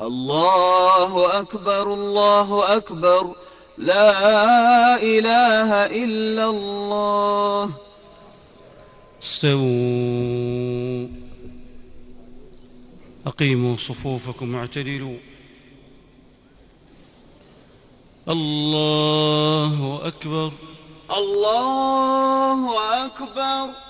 الله أكبر الله أكبر. لا إله إلا الله. استووا. أقيموا صفوفكم اعتدلوا. الله أكبر. الله أكبر.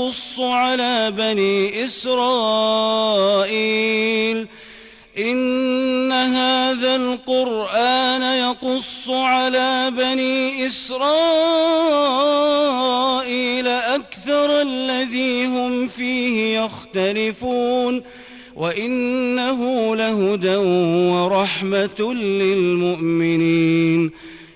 يقص على بني إسرائيل إن هذا القرآن يقص على بني إسرائيل أكثر الذي هم فيه يختلفون وإنه لهدى ورحمة للمؤمنين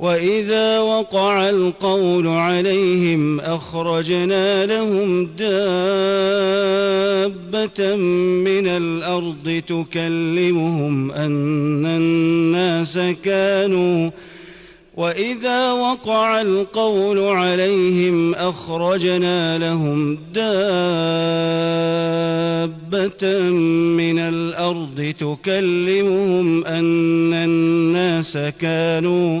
وإذا وقع القول عليهم أخرجنا لهم دابة من الأرض تكلمهم أن الناس كانوا وإذا وقع القول عليهم أخرجنا لهم دابة من الأرض تكلمهم أن الناس كانوا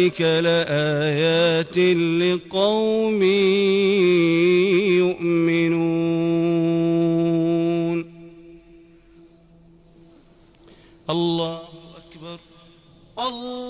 ذلك لآيات لقوم يؤمنون. الله أكبر. الله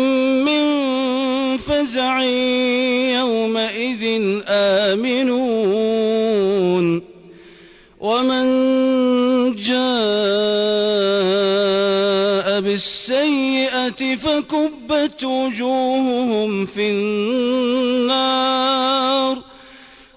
يومئذ آمنون. ومن جاء بالسيئة فكبت وجوههم في النار.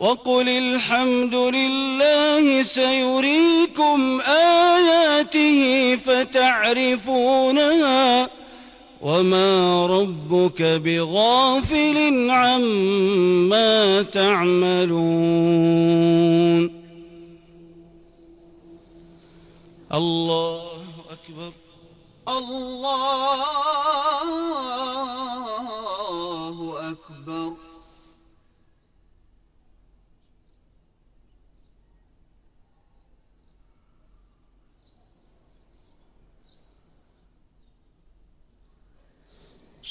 وقل الحمد لله سيريكم آياته فتعرفونها وما ربك بغافل عما تعملون. الله أكبر. الله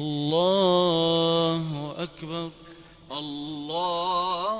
الله أكبر الله